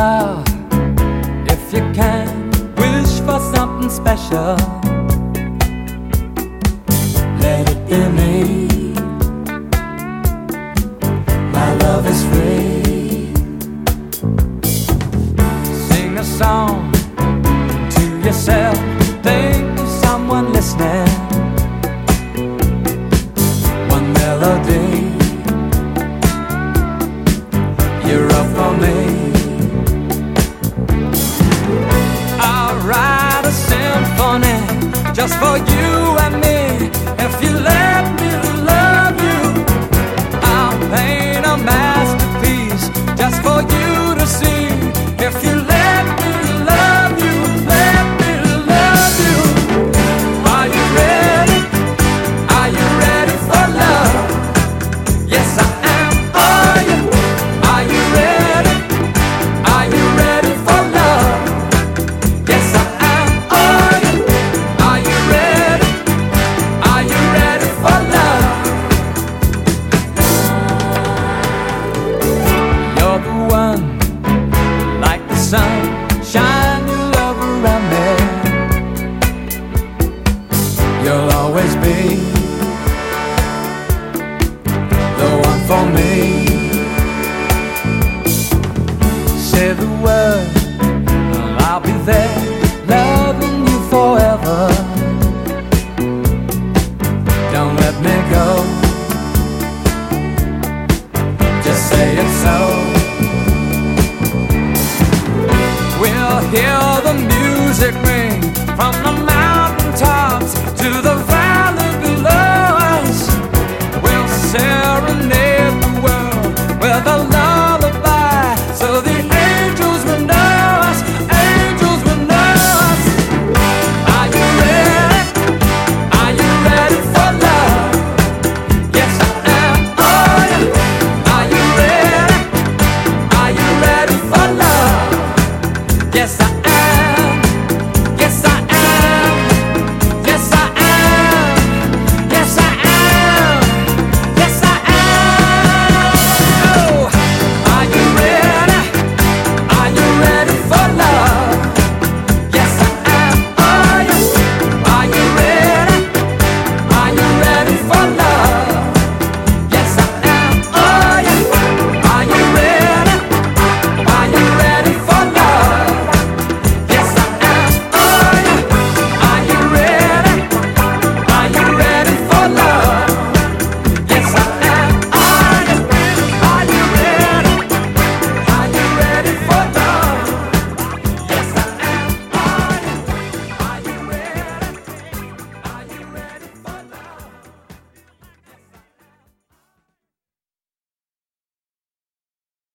star if you can. Wish for something special. Let it be me. My love is free. Sing a song to yourself. Think of someone listening. One melody. You're up just for you You'll always be the one for me. Say the word, and I'll be there, loving you forever. Don't let me go. Just say it so. We'll hear the music ring from the to the